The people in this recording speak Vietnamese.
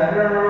咱这儿。